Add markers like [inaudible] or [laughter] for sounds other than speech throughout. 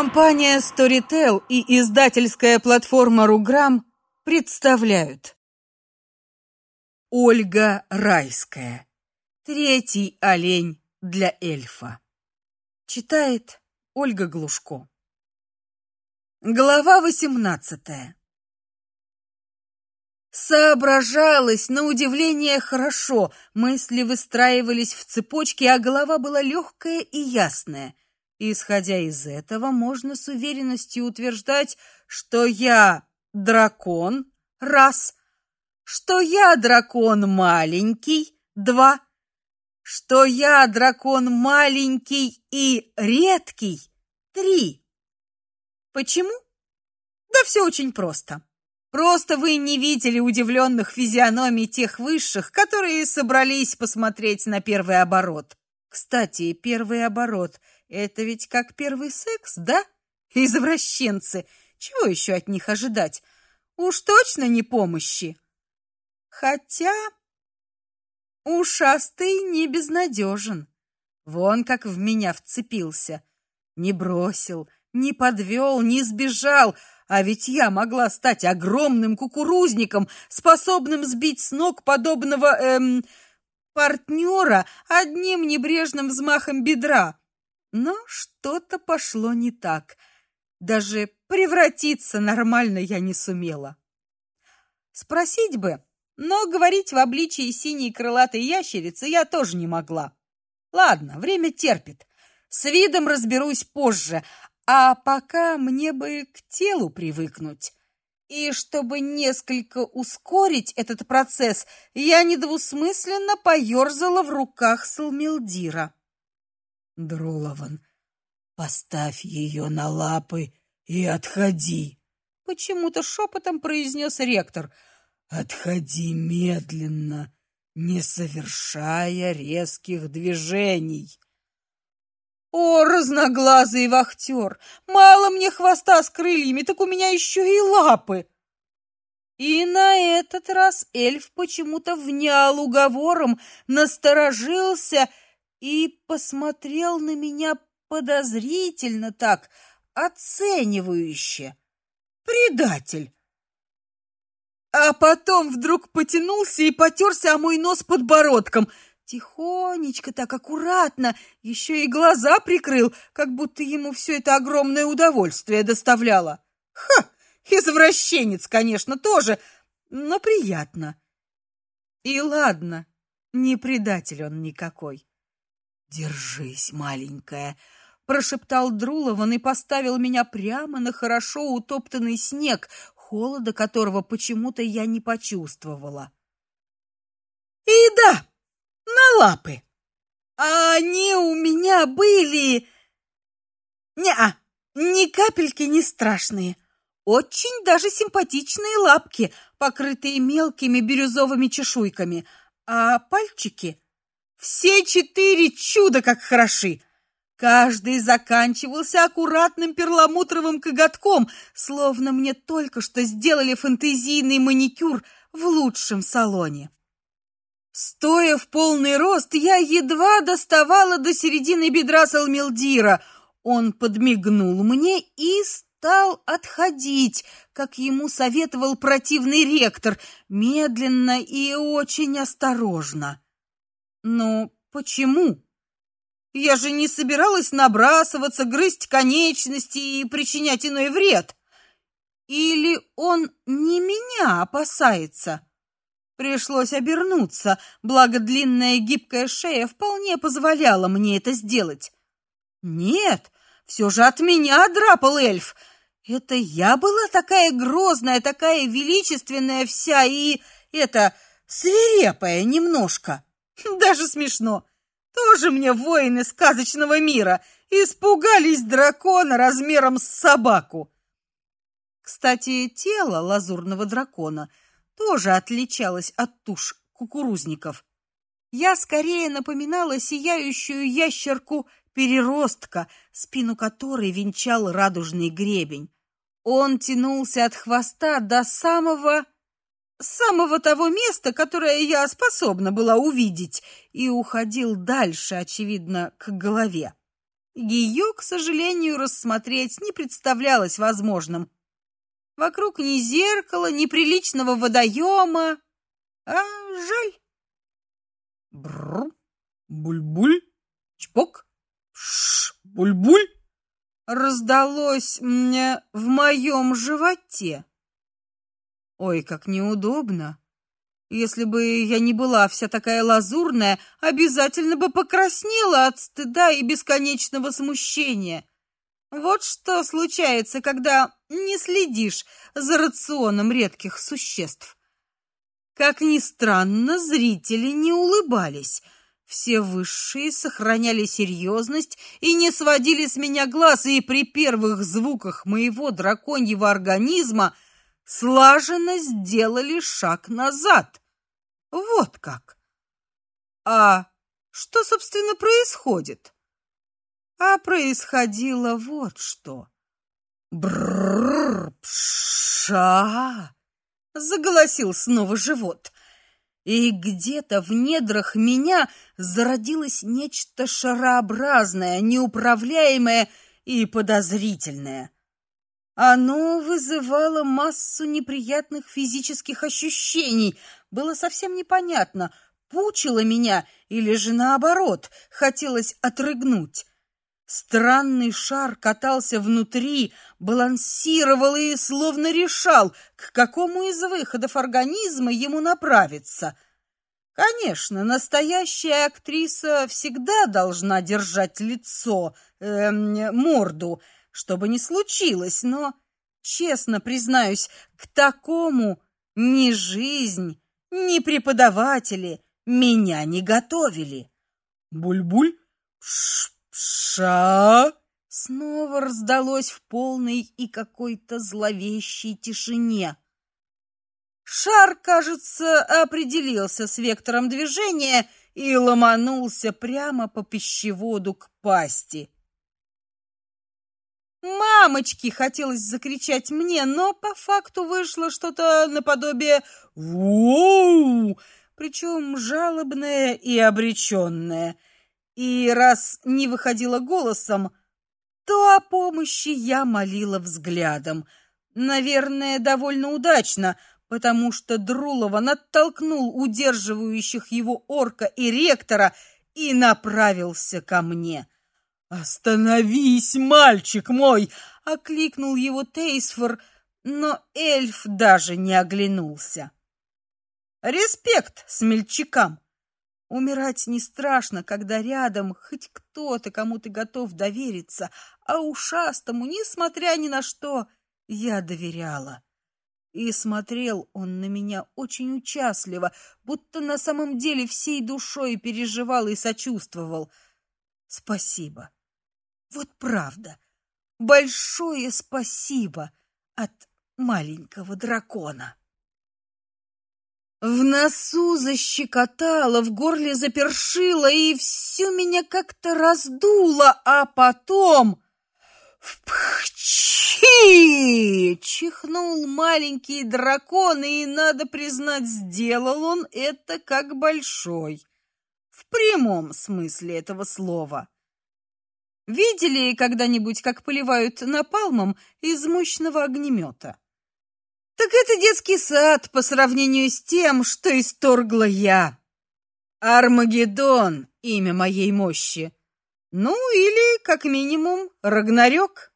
Компания Storytel и издательская платформа Руграм представляют Ольга Райская. Третий олень для эльфа. Читает Ольга Глушко. Глава восемнадцатая. Соображалось на удивление хорошо, мысли выстраивались в цепочки, а голова была легкая и ясная. Исходя из этого, можно с уверенностью утверждать, что я дракон раз, что я дракон маленький два, что я дракон маленький и редкий три. Почему? Да все очень просто. Просто вы не видели удивленных физиономий тех высших, которые собрались посмотреть на первый оборот. Кстати, первый оборот это ведь как первый секс, да? Извращенцы. Чего еще от них ожидать? Уж точно не помощи. Хотя ушастый не безнадежен. Вон как в меня вцепился. Не бросил, не подвел, не сбежал, а ведь я могла стать огромным кукурузником, способным сбить с ног подобного эм партнера одним небрежным взмахом бедра. Но что-то пошло не так. Даже превратиться нормально я не сумела. Спросить бы, но говорить в обличии синей крылатой ящерицы я тоже не могла. Ладно, время терпит. С видом разберусь позже, а пока мне бы к телу привыкнуть. И чтобы несколько ускорить этот процесс, я недвусмысленно поерзала в руках Салмилдира. Дролован, поставь ее на лапы и отходи. Почему-то шепотом произнес ректор. Отходи медленно, не совершая резких движений. О, разноглазый вахтер! Мало мне хвоста с крыльями, так у меня еще и лапы. И на этот раз эльф почему-то внял уговором, насторожился и посмотрел на меня подозрительно так, оценивающе. Предатель. А потом вдруг потянулся и потерся о мой нос подбородком — Тихонечко, так аккуратно, еще и глаза прикрыл, как будто ему все это огромное удовольствие доставляло. Ха! Извращенец, конечно, тоже, но приятно. И ладно, не предатель он никакой. Держись, маленькая, прошептал Друлован и поставил меня прямо на хорошо утоптанный снег, холода которого почему-то я не почувствовала. И да, на лапы. А они у меня были... Не-а, ни капельки не страшные. Очень даже симпатичные лапки, покрытые мелкими бирюзовыми чешуйками. А пальчики... Все четыре чудо как хороши. Каждый заканчивался аккуратным перламутровым коготком, словно мне только что сделали фэнтезийный маникюр в лучшем салоне. Стоя в полный рост, я едва доставала до середины бедра Салмилдира. Он подмигнул мне и стал отходить, как ему советовал противный ректор, медленно и очень осторожно. Но почему? Я же не собиралась набрасываться, грызть конечности и причинять иной вред. Или он не меня опасается? Пришлось обернуться, благо длинная гибкая шея вполне позволяла мне это сделать. Нет, все же от меня драпал эльф. Это я была такая грозная, такая величественная вся и это свирепая немножко. [laughs] Даже смешно. Тоже мне воины сказочного мира испугались дракона размером с собаку. Кстати, тело лазурного дракона тоже отличалась от туш кукурузников. Я скорее напоминала сияющую ящерку-переростка, спину которой венчал радужный гребень. Он тянулся от хвоста до самого самого того места, которое я способна была увидеть, и уходил дальше, очевидно, к голове. ее, к сожалению, рассмотреть не представлялось возможным. Вокруг ни зеркала, ни приличного водоема, а жаль. Бррр, буль-буль, чпок, ш, буль-буль. Раздалось мне в моем животе. Ой, как неудобно. Если бы я не была вся такая лазурная, обязательно бы покраснела от стыда и бесконечного смущения. Вот что случается, когда не следишь за рационом редких существ. Как ни странно, зрители не улыбались. Все высшие сохраняли серьезность и не сводили с меня глаз, и при первых звуках моего драконьего организма слаженно сделали шаг назад. Вот как. А что, собственно, происходит? А происходило вот что. Бррр, пша! Заголосил снова живот. И где-то в недрах меня зародилось нечто шарообразное, неуправляемое и подозрительное. Оно вызывало массу неприятных физических ощущений. Было совсем непонятно, пучило меня или же наоборот, хотелось отрыгнуть. Странный шар катался внутри, балансировал и словно решал, к какому из выходов организма ему направиться. Конечно, настоящая актриса всегда должна держать лицо, э, морду, чтобы не случилось, но, честно признаюсь, к такому ни жизнь, ни преподаватели меня не готовили. Буль-буль, пш «Ша!» снова раздалось в полной и какой-то зловещей тишине. Шар, кажется, определился с вектором движения и ломанулся прямо по пищеводу к пасти. «Мамочки!» — хотелось закричать мне, но по факту вышло что-то наподобие «Воу!», причем жалобное и обреченное — и раз не выходила голосом, то о помощи я молила взглядом. Наверное, довольно удачно, потому что Друлова оттолкнул удерживающих его орка и ректора и направился ко мне. «Остановись, мальчик мой!» — окликнул его Тейсфор, но эльф даже не оглянулся. «Респект смельчакам!» Умирать не страшно, когда рядом хоть кто-то, кому ты готов довериться, а ушастому, несмотря ни на что, я доверяла. И смотрел он на меня очень участливо, будто на самом деле всей душой переживал и сочувствовал. Спасибо. Вот правда. Большое спасибо от маленького дракона. В носу защекотало, в горле запершило, и всю меня как-то раздуло, а потом... Впхчи! Чихнул маленький дракон, и, надо признать, сделал он это как большой. В прямом смысле этого слова. Видели когда-нибудь, как поливают напалмом из мощного огнемета? Так это детский сад по сравнению с тем, что исторгла я. Армагеддон — имя моей мощи. Ну, или, как минимум, Рагнарёк.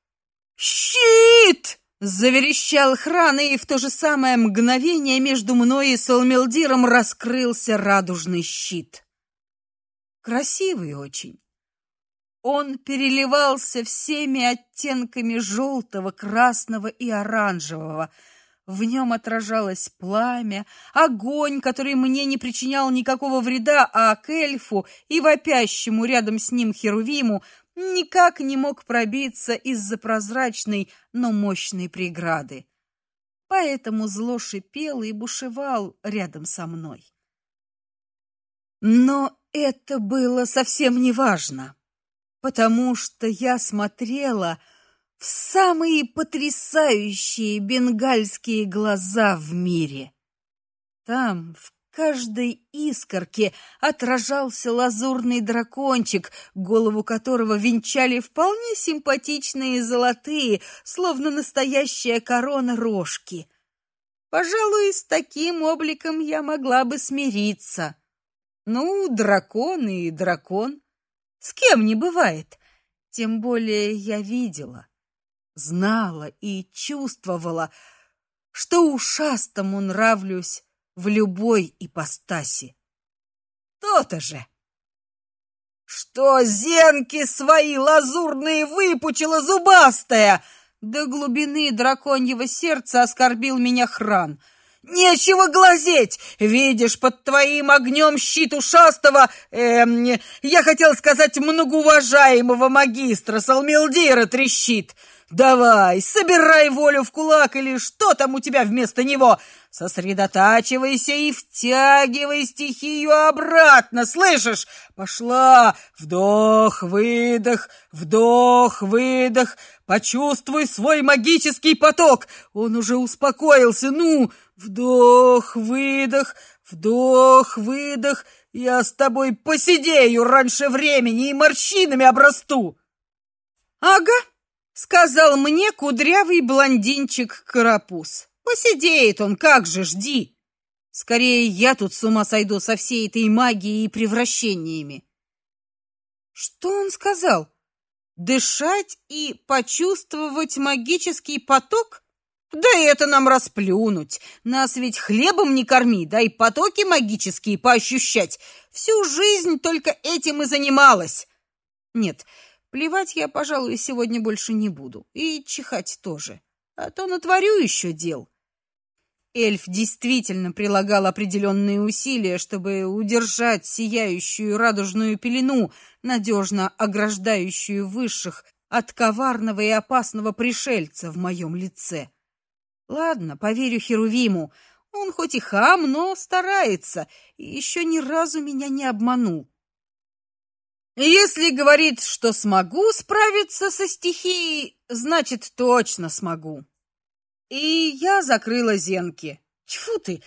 «Щит!» — заверещал Хран, и в то же самое мгновение между мной и Солмелдиром раскрылся радужный щит. Красивый очень. Он переливался всеми оттенками желтого, красного и оранжевого — в нем отражалось пламя, огонь, который мне не причинял никакого вреда, а к эльфу и вопящему рядом с ним херувиму никак не мог пробиться из-за прозрачной, но мощной преграды. Поэтому зло шипел и бушевал рядом со мной. Но это было совсем не важно, потому что я смотрела — в самые потрясающие бенгальские глаза в мире. Там, в каждой искорке отражался лазурный дракончик, голову которого венчали вполне симпатичные золотые, словно настоящая корона рожки. Пожалуй, с таким обликом я могла бы смириться. Ну, дракон и дракон. С кем не бывает. Тем более я видела, знала и чувствовала, что ушастому нравлюсь в любой ипостаси. То-то же. Что зенки свои лазурные выпучила зубастая, до глубины драконьего сердца оскорбил меня хран. Нечего глазеть! Видишь, под твоим огнем щит ушастого, эм, я хотел сказать многоуважаемого магистра Салмилдира трещит. Давай, собирай волю в кулак или что там у тебя вместо него. Сосредотачивайся и втягивай стихию обратно, слышишь? Пошла! Вдох, выдох, вдох, выдох. Почувствуй свой магический поток. Он уже успокоился. Ну, вдох, выдох, вдох, выдох. Я с тобой посидею раньше времени и морщинами обрасту. Ага, сказал мне кудрявый блондинчик-карапуз. Посидеет он, как же, жди. Скорее я тут с ума сойду со всей этой магией и превращениями. Что он сказал? Дышать и почувствовать магический поток? Да это нам расплюнуть. Нас ведь хлебом не корми, дай потоки магические поощущать. Всю жизнь только этим и занималась. Нет, плевать я, пожалуй, сегодня больше не буду. И чихать тоже. А то натворю еще дел. Эльф действительно прилагал определенные усилия, чтобы удержать сияющую радужную пелену, надежно ограждающую высших от коварного и опасного пришельца в моем лице. Ладно, поверю Херувиму. Он хоть и хам, но старается, и еще ни разу меня не обманул. Если говорит, что смогу справиться со стихией, значит, точно смогу. И я закрыла зенки. Тьфу ты!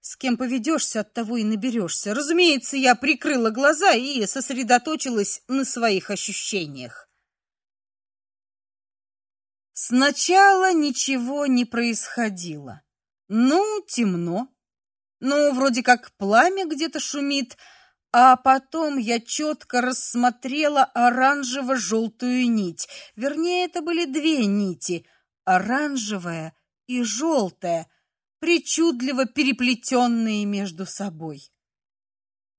С кем поведешься, от того и наберешься. Разумеется, я прикрыла глаза и сосредоточилась на своих ощущениях. Сначала ничего не происходило. Ну, темно. Ну, вроде как пламя где-то шумит, а потом я четко рассмотрела оранжево-желтую нить. Вернее, это были две нити — оранжевая и желтая, причудливо переплетенные между собой.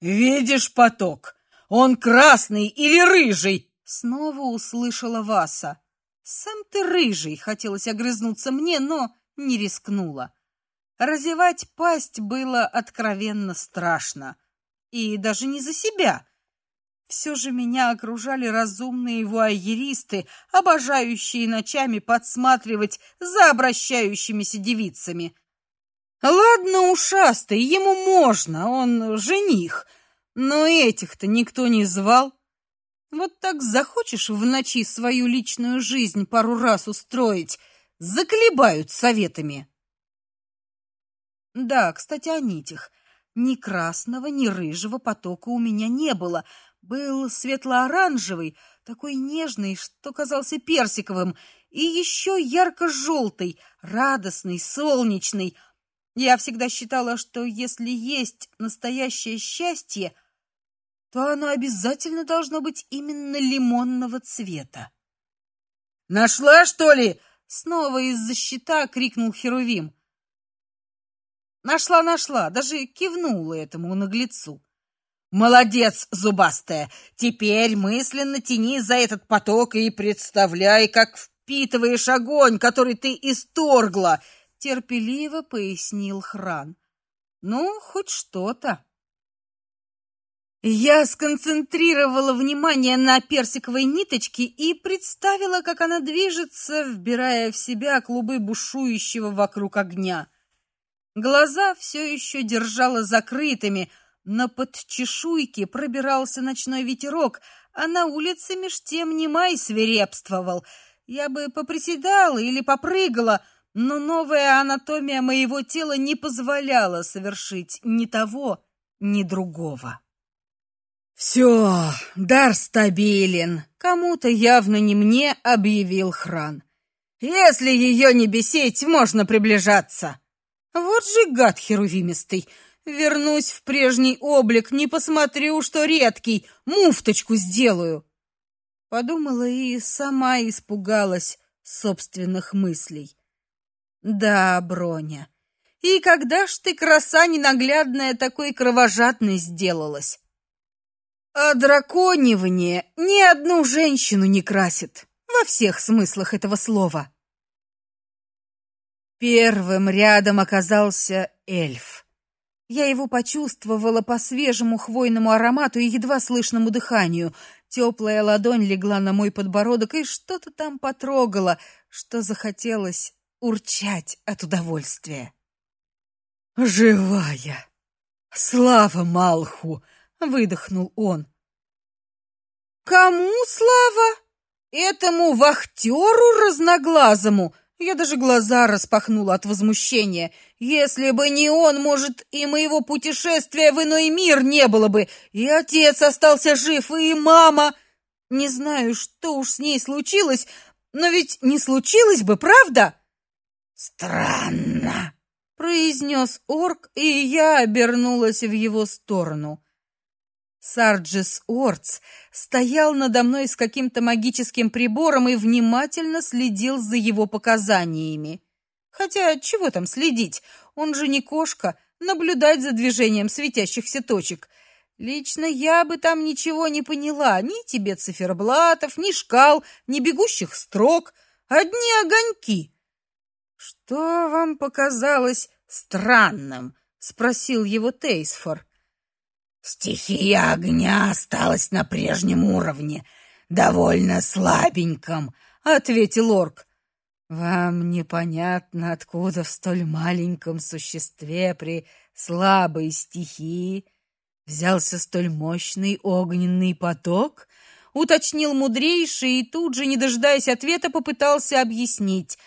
«Видишь поток? Он красный или рыжий?» Снова услышала Васа. «Сам ты рыжий!» — хотелось огрызнуться мне, но не рискнула. Разевать пасть было откровенно страшно. И даже не за себя, все же меня окружали разумные вуайеристы, обожающие ночами подсматривать за обращающимися девицами. Ладно, ушастый, ему можно, он жених, но этих-то никто не звал. Вот так захочешь в ночи свою личную жизнь пару раз устроить, заколебают советами. Да, кстати, о нитях. Ни красного, ни рыжего потока у меня не было — был светло-оранжевый, такой нежный, что казался персиковым, и еще ярко-желтый, радостный, солнечный. Я всегда считала, что если есть настоящее счастье, то оно обязательно должно быть именно лимонного цвета. «Нашла, что ли?» — снова из-за щита крикнул Херувим. «Нашла, нашла!» — даже кивнула этому наглецу. Молодец, зубастая. Теперь мысленно тяни за этот поток и представляй, как впитываешь огонь, который ты исторгла, терпеливо пояснил Хран. Ну, хоть что-то. Я сконцентрировала внимание на персиковой ниточке и представила, как она движется, вбирая в себя клубы бушующего вокруг огня. Глаза все еще держала закрытыми, но под чешуйки пробирался ночной ветерок, а на улице меж тем не май свирепствовал. Я бы поприседала или попрыгала, но новая анатомия моего тела не позволяла совершить ни того, ни другого. Все, дар стабилен. Кому-то явно не мне объявил Хран. Если ее не бесить, можно приближаться. Вот же гад херувимистый. Вернусь в прежний облик, не посмотрю, что редкий, муфточку сделаю. Подумала и сама испугалась собственных мыслей. Да, Броня. И когда ж ты краса ненаглядная такой кровожадной сделалась? А драконивание ни одну женщину не красит во всех смыслах этого слова. Первым рядом оказался эльф. Я его почувствовала по свежему хвойному аромату и едва слышному дыханию. Теплая ладонь легла на мой подбородок и что-то там потрогала, что захотелось урчать от удовольствия. «Живая! Слава Малху!» — выдохнул он. «Кому слава? Этому вахтеру разноглазому?» Я даже глаза распахнула от возмущения. Если бы не он, может, и моего путешествия в иной мир не было бы. И отец остался жив, и мама. Не знаю, что уж с ней случилось, но ведь не случилось бы, правда? Странно, произнес орк, и я обернулась в его сторону. Сарджис Орц стоял надо мной с каким-то магическим прибором и внимательно следил за его показаниями. Хотя чего там следить? Он же не кошка, наблюдать за движением светящихся точек. Лично я бы там ничего не поняла, ни тебе циферблатов, ни шкал, ни бегущих строк, одни огоньки. Что вам показалось странным? спросил его Тейсфор. Стихия огня осталась на прежнем уровне, довольно слабеньком, ответил орк. Вам непонятно, откуда в столь маленьком существе при слабой стихии взялся столь мощный огненный поток? уточнил мудрейший и тут же, не дожидаясь ответа, попытался объяснить.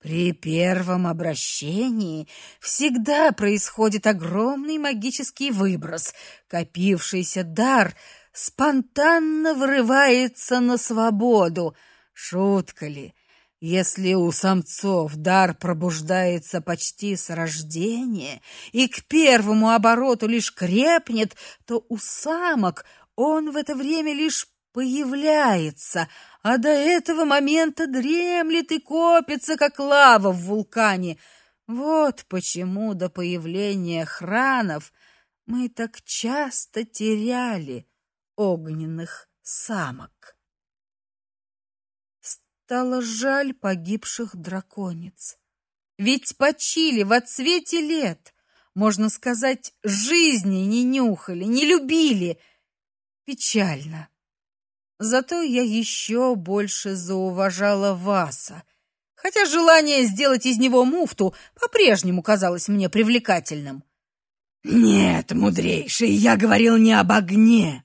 При первом обращении всегда происходит огромный магический выброс. Копившийся дар спонтанно вырывается на свободу. Шутка ли? Если у самцов дар пробуждается почти с рождения и к первому обороту лишь крепнет, то у самок он в это время лишь появляется, а до этого момента дремлет и копится, как лава в вулкане. Вот почему до появления хранов мы так часто теряли огненных самок. Стало жаль погибших драконец. Ведь почили в отсвете лет, можно сказать, жизни не нюхали, не любили. Печально. Зато я еще больше зауважала Васа, хотя желание сделать из него муфту по-прежнему казалось мне привлекательным. Нет, мудрейший, я говорил не об огне.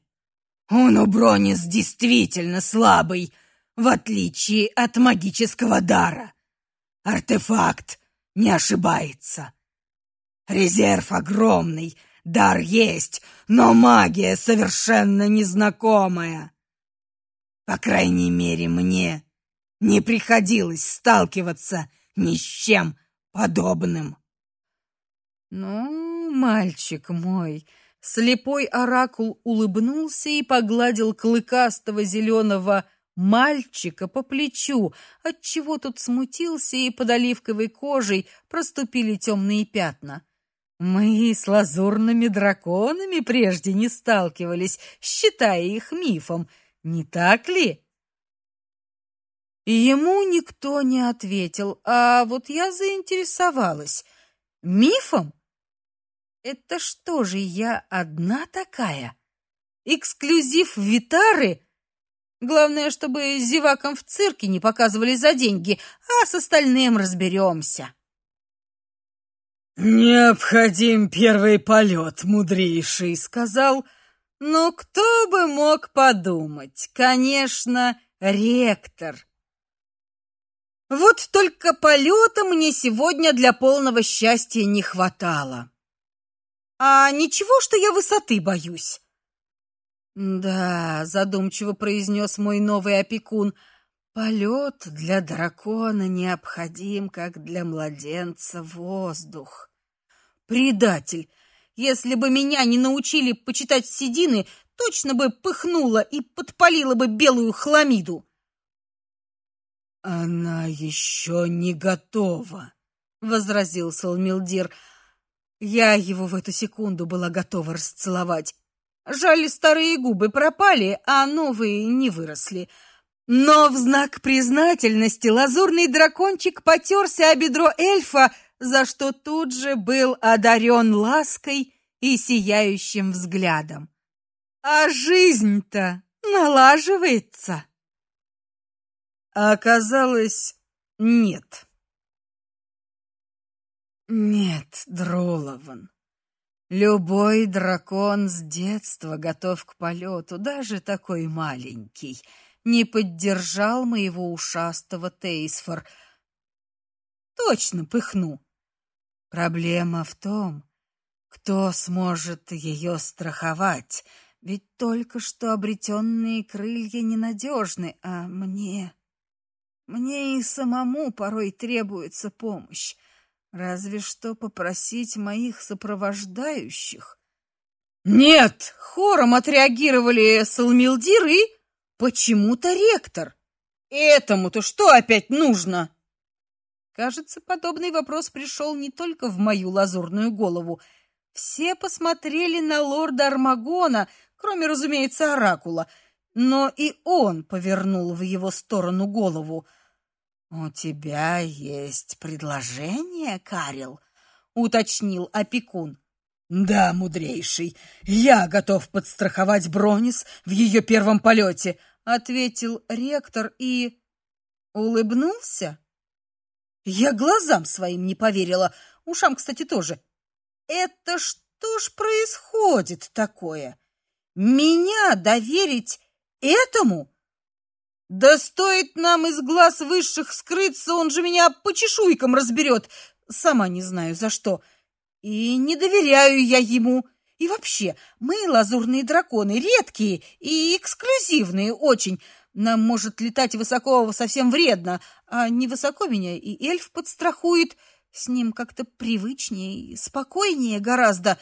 Он у Бронис действительно слабый, в отличие от магического дара. Артефакт не ошибается. Резерв огромный, дар есть, но магия совершенно незнакомая. По крайней мере, мне не приходилось сталкиваться ни с чем подобным. Ну, мальчик мой, слепой оракул улыбнулся и погладил клыкастого зеленого мальчика по плечу, от чего тот смутился и под оливковой кожей проступили темные пятна. Мы с лазурными драконами прежде не сталкивались, считая их мифом. Не так ли? Ему никто не ответил, а вот я заинтересовалась. Мифом? Это что же я одна такая? Эксклюзив Витары? Главное, чтобы зевакам в цирке не показывали за деньги, а с остальным разберемся. Необходим первый полет, мудрейший, сказал ну, кто бы мог подумать? Конечно, ректор. Вот только полета мне сегодня для полного счастья не хватало. А ничего, что я высоты боюсь. Да, задумчиво произнес мой новый опекун. Полет для дракона необходим, как для младенца воздух. Предатель. Если бы меня не научили почитать седины, точно бы пыхнула и подпалила бы белую хламиду. Она еще не готова, возразил Салмилдир. Я его в эту секунду была готова расцеловать. Жаль, старые губы пропали, а новые не выросли. Но в знак признательности лазурный дракончик потерся о бедро эльфа, за что тут же был одарен лаской и сияющим взглядом. А жизнь-то налаживается. Оказалось, нет. Нет, Дролован. Любой дракон с детства готов к полету, даже такой маленький. Не поддержал моего ушастого Тейсфор. Точно пыхну. Проблема в том, кто сможет ее страховать. Ведь только что обретенные крылья ненадежны, а мне... Мне и самому порой требуется помощь. Разве что попросить моих сопровождающих. Нет, хором отреагировали Салмилдир и почему-то ректор. Этому-то что опять нужно? Кажется, подобный вопрос пришел не только в мою лазурную голову. Все посмотрели на лорда Армагона, кроме, разумеется, оракула, но и он повернул в его сторону голову. У тебя есть предложение, Карил? уточнил опекун. Да, мудрейший, я готов подстраховать Бронис в ее первом полете», — ответил ректор и улыбнулся. Я глазам своим не поверила, ушам, кстати, тоже. Это что ж происходит такое? Меня доверить этому? Да стоит нам из глаз высших скрыться, он же меня по чешуйкам разберет. Сама не знаю за что. И не доверяю я ему. И вообще, мы, лазурные драконы, редкие и эксклюзивные очень. Нам может летать высоко совсем вредно, а невысоко меня и эльф подстрахует. С ним как-то привычнее и спокойнее гораздо.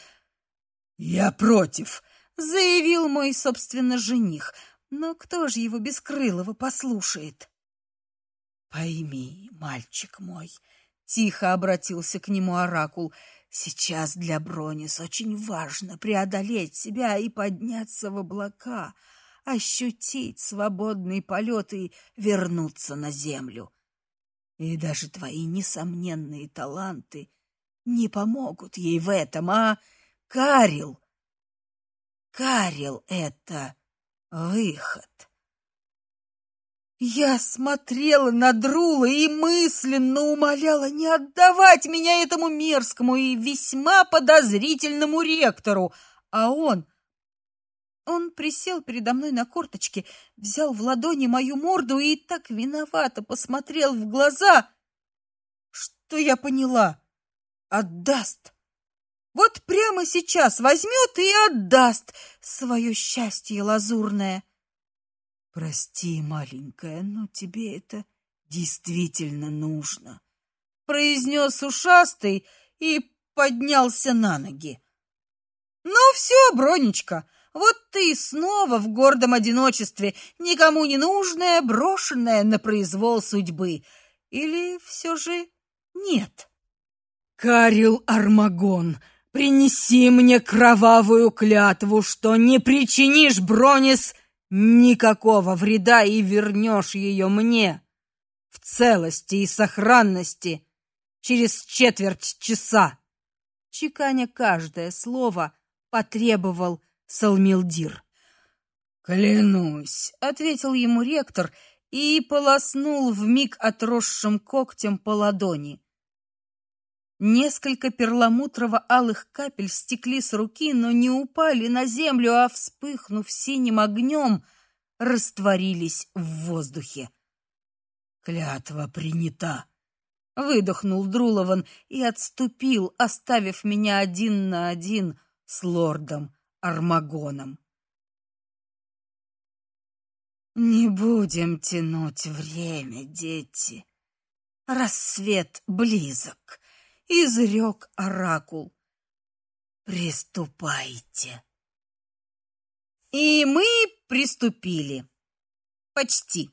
«Я против», — заявил мой, собственно, жених — но кто же его бескрылого послушает? Пойми, мальчик мой, тихо обратился к нему оракул. Сейчас для Бронис очень важно преодолеть себя и подняться в облака, ощутить свободный полет и вернуться на землю. И даже твои несомненные таланты не помогут ей в этом, а Карил Карил это выход. Я смотрела на Друла и мысленно умоляла не отдавать меня этому мерзкому и весьма подозрительному ректору, а он... Он присел передо мной на корточки, взял в ладони мою морду и так виновато посмотрел в глаза, что я поняла. Отдаст. Вот прямо сейчас возьмет и отдаст свое счастье лазурное. Прости, маленькая, но тебе это действительно нужно, произнес ушастый и поднялся на ноги. Ну все, Бронечка, вот ты снова в гордом одиночестве, никому не нужная, брошенная на произвол судьбы. Или все же нет? Карил Армагон, Принеси мне кровавую клятву, что не причинишь Бронис никакого вреда и вернешь ее мне в целости и сохранности через четверть часа. Чеканя каждое слово, потребовал Салмилдир. Клянусь, ответил ему ректор и полоснул в миг отросшим когтем по ладони. Несколько перламутрово-алых капель стекли с руки, но не упали на землю, а вспыхнув синим огнем, растворились в воздухе. Клятва принята. Выдохнул Друлован и отступил, оставив меня один на один с лордом Армагоном. Не будем тянуть время, дети. Рассвет близок, изрек оракул. Приступайте. И мы приступили. Почти.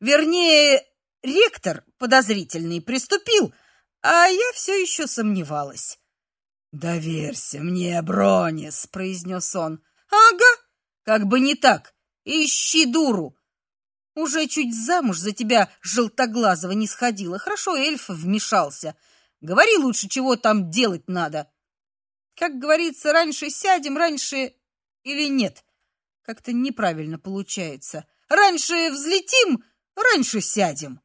Вернее, ректор подозрительный приступил, а я все еще сомневалась. «Доверься мне, Бронис», — произнес он. «Ага, как бы не так. Ищи дуру. Уже чуть замуж за тебя желтоглазого не сходила. Хорошо, эльф вмешался. Говори лучше, чего там делать надо. Как говорится, раньше сядем, раньше или нет. Как-то неправильно получается. Раньше взлетим, раньше сядем.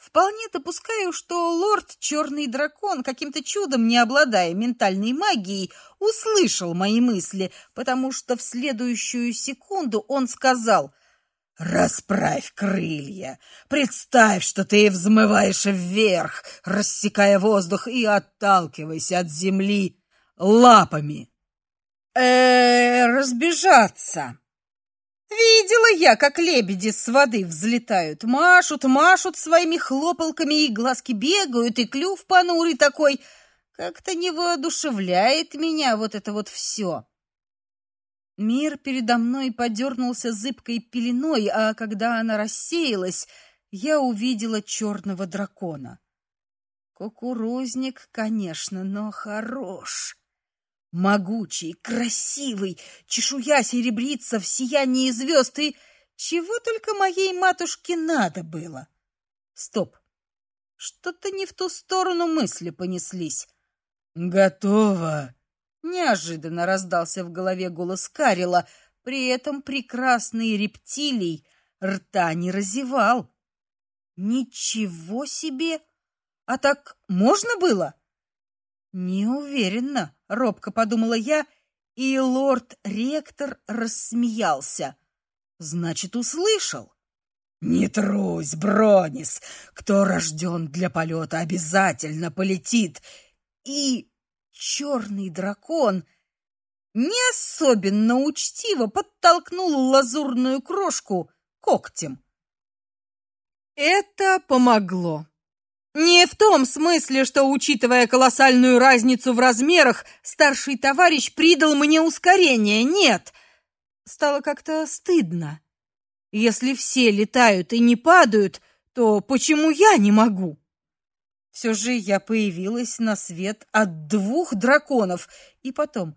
Вполне допускаю, что лорд Черный Дракон, каким-то чудом не обладая ментальной магией, услышал мои мысли, потому что в следующую секунду он сказал «Расправь крылья, представь, что ты взмываешь вверх, рассекая воздух, и отталкивайся от земли лапами». «Э-э, разбежаться!» Видела я, как лебеди с воды взлетают, машут, машут своими хлопалками, и глазки бегают, и клюв понурый такой. Как-то не воодушевляет меня вот это вот все. Мир передо мной подернулся зыбкой пеленой, а когда она рассеялась, я увидела черного дракона. Кукурузник, конечно, но хорош. Могучий, красивый, чешуя серебрится в сиянии звезд, и чего только моей матушке надо было. Стоп. Что-то не в ту сторону мысли понеслись. Готово. Неожиданно раздался в голове голос Карила, при этом прекрасный рептилий рта не разевал. Ничего себе! А так можно было? Не уверена, робко подумала я, и лорд-ректор рассмеялся. Значит, услышал. Не трусь, Бронис. Кто рожден для полета, обязательно полетит. И черный дракон не особенно учтиво подтолкнул лазурную крошку когтем. Это помогло. Не в том смысле, что, учитывая колоссальную разницу в размерах, старший товарищ придал мне ускорение. Нет. Стало как-то стыдно. Если все летают и не падают, то почему я не могу? Все же я появилась на свет от двух драконов, и потом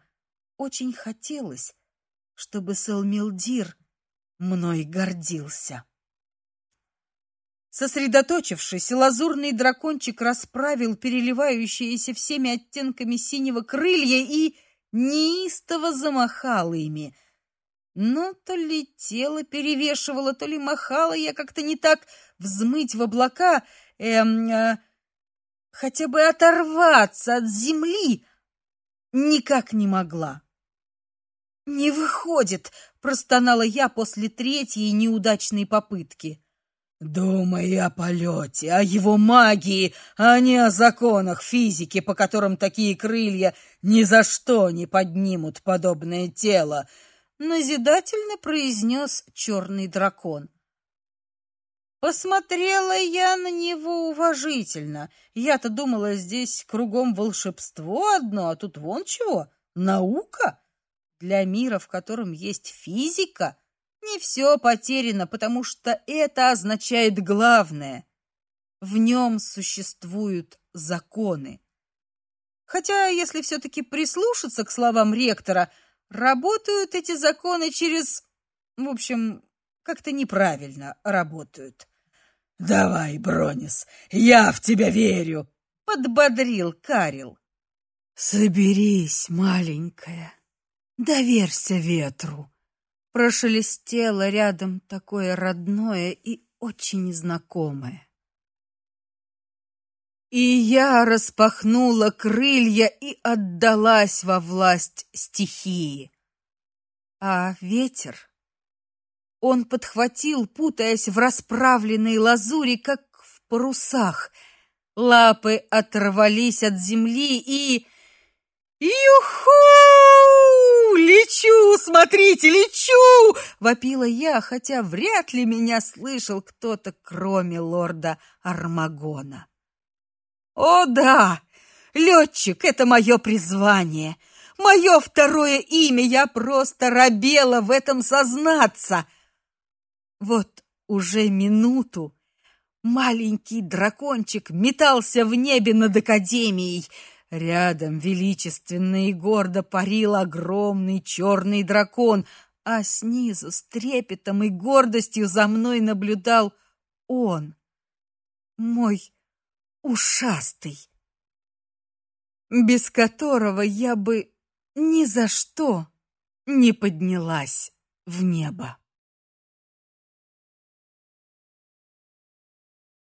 очень хотелось, чтобы Салмилдир мной гордился. Сосредоточившись, лазурный дракончик расправил переливающиеся всеми оттенками синего крылья и неистово замахал ими. Но то ли тело перевешивало, то ли махала я как-то не так взмыть в облака, эм, э, хотя бы оторваться от земли никак не могла. Не выходит, простонала я после третьей неудачной попытки. Думай о полете, о его магии, а не о законах физики, по которым такие крылья ни за что не поднимут подобное тело, назидательно произнес черный дракон. Посмотрела я на него уважительно. Я-то думала, здесь кругом волшебство одно, а тут вон чего, наука. Для мира, в котором есть физика, не все потеряно, потому что это означает главное. В нем существуют законы. Хотя, если все таки прислушаться к словам ректора, работают эти законы через, в общем, как-то неправильно работают. Давай, Бронис, я в тебя верю, подбодрил Карил. Соберись, маленькая. Доверься ветру прошелестело рядом такое родное и очень знакомое. И я распахнула крылья и отдалась во власть стихии. А ветер Он подхватил, путаясь в расправленной лазури, как в парусах. Лапы оторвались от земли и... «Юху! Лечу! Смотрите, лечу!» — вопила я, хотя вряд ли меня слышал кто-то, кроме лорда Армагона. «О да! Летчик — это мое призвание!» Мое второе имя, я просто робела в этом сознаться. Вот уже минуту маленький дракончик метался в небе над академией. Рядом величественно и гордо парил огромный черный дракон, а снизу с трепетом и гордостью за мной наблюдал он, мой ушастый, без которого я бы ни за что не поднялась в небо.